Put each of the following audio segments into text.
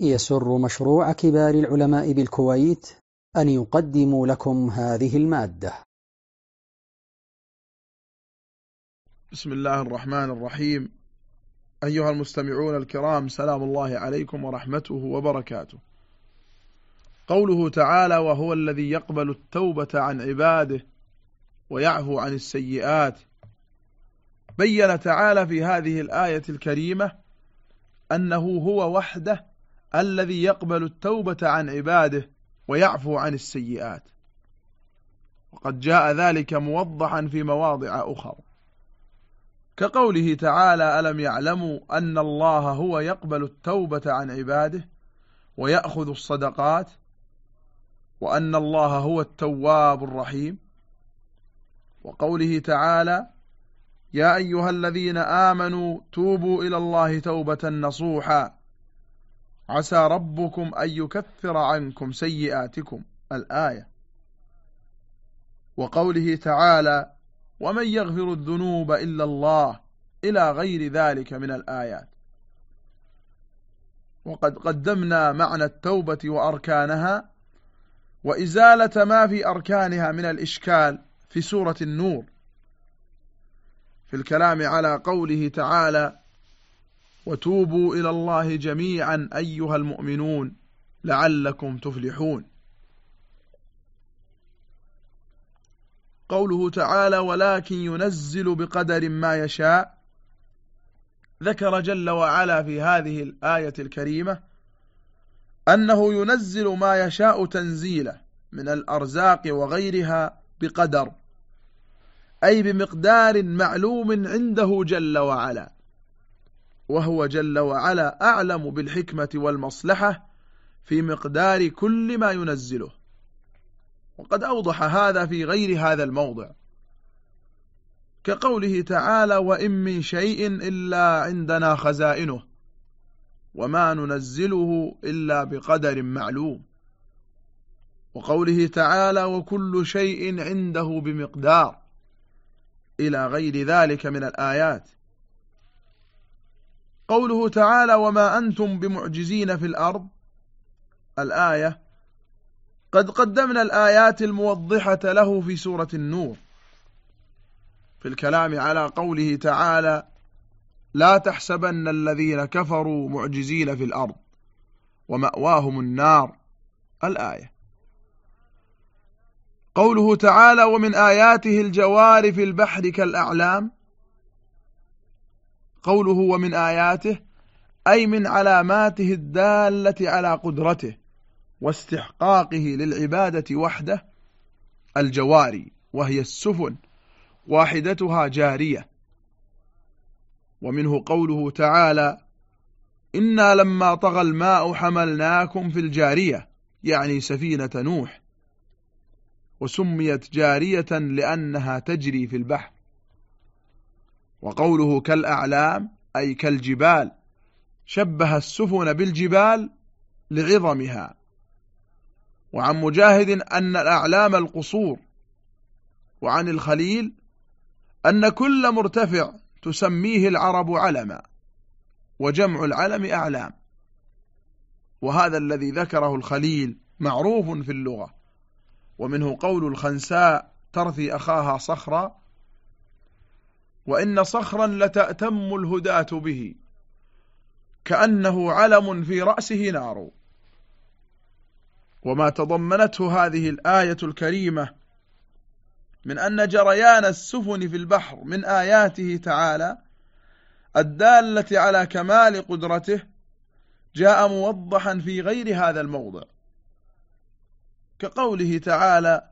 يسر مشروع كبار العلماء بالكويت أن يقدم لكم هذه المادة. بسم الله الرحمن الرحيم. أيها المستمعون الكرام سلام الله عليكم ورحمته وبركاته. قوله تعالى وهو الذي يقبل التوبة عن عباده ويعفو عن السيئات بين تعالى في هذه الآية الكريمة أنه هو وحده الذي يقبل التوبة عن عباده ويعفو عن السيئات. وقد جاء ذلك موضحا في مواضع أخرى كقوله تعالى ألم يعلموا أن الله هو يقبل التوبة عن عباده ويأخذ الصدقات وأن الله هو التواب الرحيم؟ وقوله تعالى يا أيها الذين آمنوا توبوا إلى الله توبة نصوحا. عسى ربكم أن يكفر عنكم سيئاتكم. الآية. وقوله تعالى ومن يغفر الذنوب إلا الله إلى غير ذلك من الآيات. وقد قدمنا معنى التوبة وأركانها. وإزالة ما في أركانها من الإشكال في سورة النور. في الكلام على قوله تعالى وتوبوا إلى الله جميعا أيها المؤمنون لعلكم تفلحون. قوله تعالى ولكن ينزل بقدر ما يشاء ذكر جل وعلا في هذه الآية الكريمة أنه ينزل ما يشاء تنزيله من الأرزاق وغيرها بقدر أي بمقدار معلوم عنده جل وعلا. وهو جل وعلا أعلم بالحكمة والمصلحة في مقدار كل ما ينزله. وقد أوضح هذا في غير هذا الموضع. كقوله تعالى وإن من شيء إلا عندنا خزائنه وما ننزله إلا بقدر معلوم. وقوله تعالى وكل شيء عنده بمقدار. إلى غير ذلك من الآيات. قوله تعالى وما أنتم بمعجزين في الأرض الآية قد قدمنا الآيات الموضحة له في سورة النور في الكلام على قوله تعالى لا تحسبن الذين كفروا معجزين في الأرض ومأواهم النار الآية. قوله تعالى ومن آياته الجوار في البحر كالأعلام قوله ومن آياته أي من علاماته الدالة على قدرته واستحقاقه للعبادة وحده الجواري وهي السفن واحدتها جارية. ومنه قوله تعالى إنا لما طغى الماء حملناكم في الجارية يعني سفينة نوح. وسميت جارية لأنها تجري في البحر. وقوله كالأعلام أي كالجبال شبه السفن بالجبال لعظمها. وعن مجاهد أن الأعلام القصور. وعن الخليل أن كل مرتفع تسميه العرب علما وجمع العلم أعلام. وهذا الذي ذكره الخليل معروف في اللغة ومنه قول الخنساء ترثي أخاها صخرا وإن صخرا لتأتم الهداة به. كأنه علم في رأسه نار. وما تضمنته هذه الآية الكريمة من أن جريان السفن في البحر من آياته تعالى الدالة على كمال قدرته جاء موضحا في غير هذا الموضع. كقوله تعالى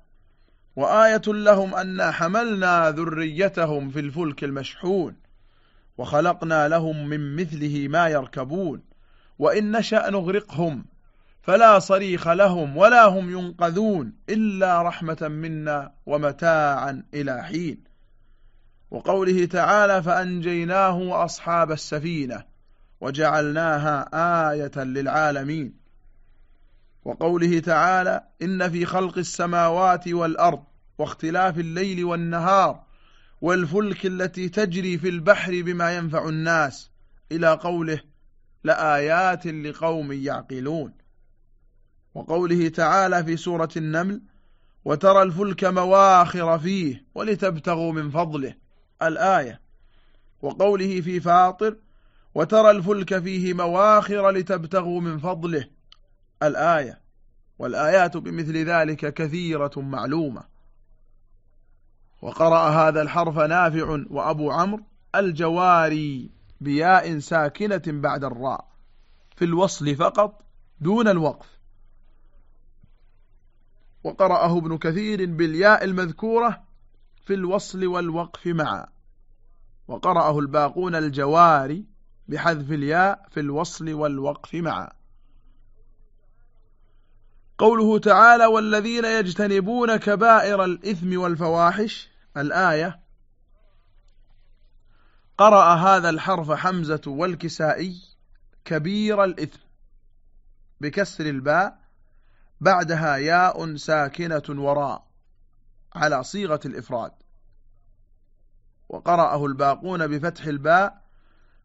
وآية لهم أنا حملنا ذريتهم في الفلك المشحون وخلقنا لهم من مثله ما يركبون وإن نشأ نغرقهم فلا صريخ لهم ولا هم ينقذون إلا رحمة منا ومتاعا إلى حين. وقوله تعالى فأنجيناه وأصحاب السفينة وجعلناها آية للعالمين. وقوله تعالى إن في خلق السماوات والأرض واختلاف الليل والنهار والفلك التي تجري في البحر بما ينفع الناس إلى قوله لآيات لقوم يعقلون. وقوله تعالى في سورة النمل وترى الفلك مواخر فيه ولتبتغوا من فضله الآية. وقوله في فاطر وترى الفلك فيه مواخر لتبتغوا من فضله الآية والآيات بمثل ذلك كثيرة معلومة. وقرأ هذا الحرف نافع وأبو عمرو الجواري بياء ساكنة بعد الراء في الوصل فقط دون الوقف. وقرأه ابن كثير بالياء المذكورة في الوصل والوقف معا. وقرأه الباقون الجواري بحذف الياء في الوصل والوقف معا. قوله تعالى والذين يجتنبون كبائر الإثم والفواحش الآية قرأ هذا الحرف حمزة والكسائي كبير الإثم بكسر الباء بعدها ياء ساكنة وراء على صيغة الإفراد. وقرأه الباقون بفتح الباء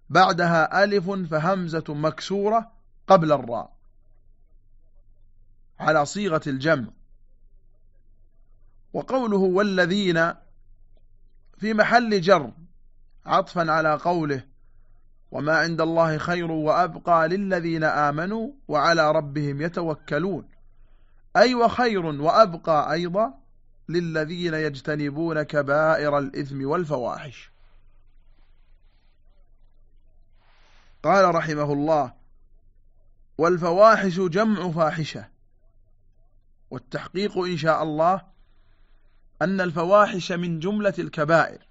بعدها ألف فهمزة مكسورة قبل الراء. على صيغة الجمع. وقوله والذين في محل جر عطفا على قوله وما عند الله خير وأبقى للذين آمنوا وعلى ربهم يتوكلون أي وخير وأبقى أيضا للذين يجتنبون كبائر الإثم والفواحش. قال رحمه الله والفواحش جمع فاحشة والتحقيق إن شاء الله أن الفواحش من جملة الكبائر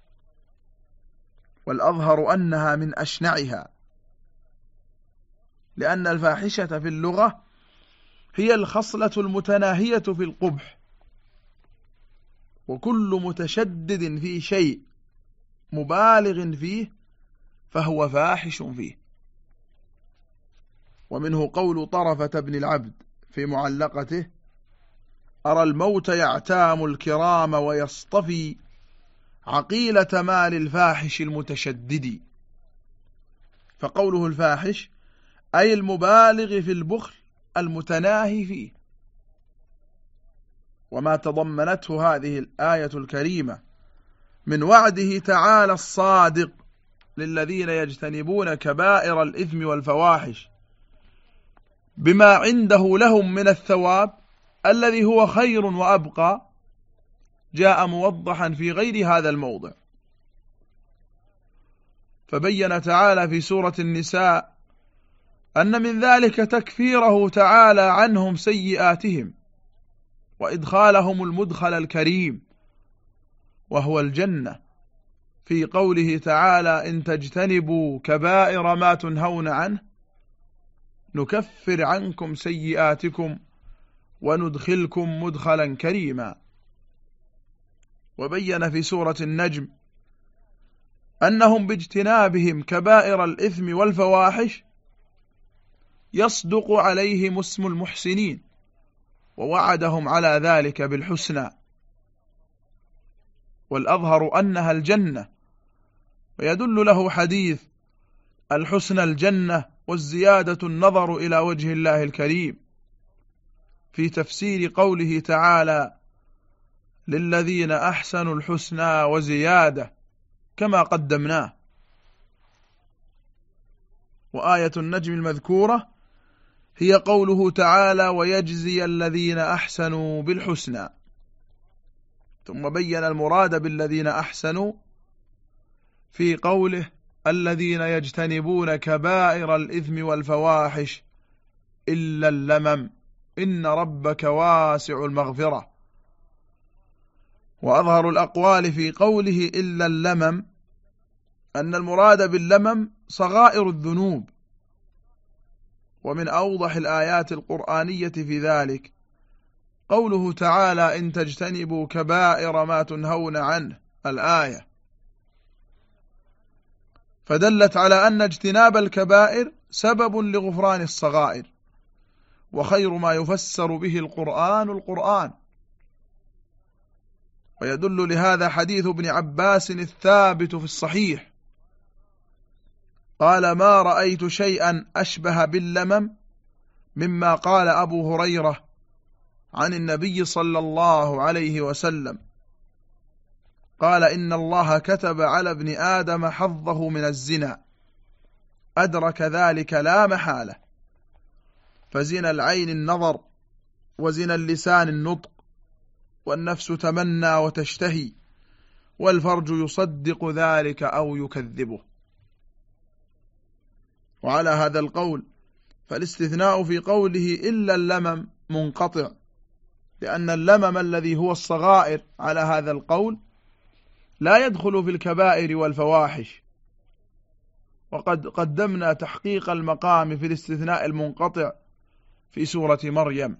والأظهر أنها من أشنعها لأن الفاحشة في اللغة هي الخصلة المتناهية في القبح وكل متشدد في شيء مبالغ فيه فهو فاحش فيه. ومنه قول طرفة بن العبد في معلقته أرى الموت يعتام الكرام ويصطفي عقيلة مال الفاحش المتشدد. فقوله الفاحش أي المبالغ في البخل المتناهي فيه. وما تضمنته هذه الآية الكريمة من وعده تعالى الصادق للذين يجتنبون كبائر الإثم والفواحش بما عنده لهم من الثواب الذي هو خير وأبقى جاء موضحا في غير هذا الموضع. فبين تعالى في سورة النساء أن من ذلك تكفيره تعالى عنهم سيئاتهم وإدخالهم المدخل الكريم وهو الجنة. في قوله تعالى إن تجتنبوا كبائر ما تنهون عنه نكفر عنكم سيئاتكم. وندخلكم مدخلا كريما. وبين في سورة النجم أنهم باجتنابهم كبائر الإثم والفواحش يصدق عليهم اسم المحسنين ووعدهم على ذلك بالحسنى. والأظهر أنها الجنة ويدل له حديث الحسنى الجنة والزيادة النظر إلى وجه الله الكريم. في تفسير قوله تعالى للذين أحسنوا الحسنى وزيادة كما قدمناه. وآية النجم المذكورة هي قوله تعالى ويجزي الذين أحسنوا بالحسنى. ثم بين المراد بالذين أحسنوا في قوله الذين يجتنبون كبائر الإثم والفواحش إلا اللمم. إن ربك واسع المغفرة. وأظهر الأقوال في قوله إلا اللمم أن المراد باللمم صغائر الذنوب. ومن أوضح الآيات القرآنية في ذلك قوله تعالى إن تجتنبوا كبائر ما تنهون عنه الآية. فدلت على أن اجتناب الكبائر سبب لغفران الصغائر. وخير ما يفسر به القرآن القرآن. ويدل لهذا حديث ابن عباس الثابت في الصحيح. قال ما رأيت شيئا أشبه باللمم مما قال أبو هريرة عن النبي صلى الله عليه وسلم. قال إن الله كتب على ابن آدم حظه من الزنا. أدرك ذلك لا محالة. فزنا العين النظر وزنا اللسان النطق والنفس تمنى وتشتهي والفرج يصدق ذلك أو يكذبه. وعلى هذا القول فالاستثناء في قوله إلا اللمم منقطع لأن اللمم الذي هو الصغائر على هذا القول لا يدخل في الكبائر والفواحش. وقد قدمنا تحقيق المقام في الاستثناء المنقطع في سورة مريم.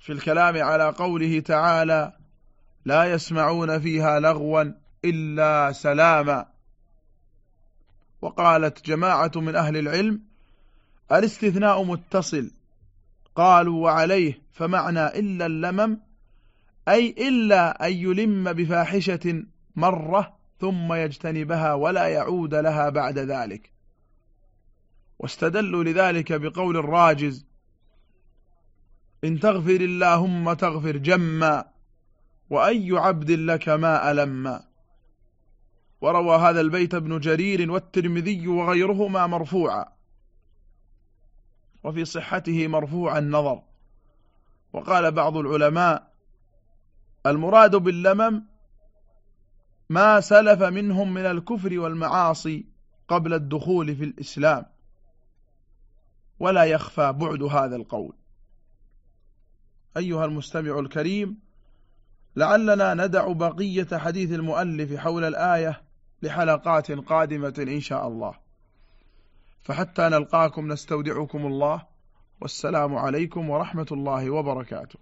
في الكلام على قوله تعالى لا يسمعون فيها لغوا إلا سلاما وقالت جماعة من أهل العلم الاستثناء متصل. قالوا وعليه فمعنى إلا اللمم أي إلا أن يلم بفاحشة مرة ثم يجتنبها ولا يعود لها بعد ذلك واستدلوا لذلك بقول الراجز إن تغفر اللهم تغفر جما وأي عبد لك ما ألما وروى هذا البيت ابن جرير والترمذي وغيرهما مرفوعا وفي صحته مرفوع النظر. وقال بعض العلماء المراد باللمم ما سلف منهم من الكفر والمعاصي قبل الدخول في الإسلام. ولا يخفى بعد هذا القول. أيها المستمع الكريم لعلنا ندع بقية حديث المؤلف حول الآية لحلقات قادمة إن شاء الله. فحتى نلقاكم نستودعكم الله. والسلام عليكم ورحمة الله وبركاته.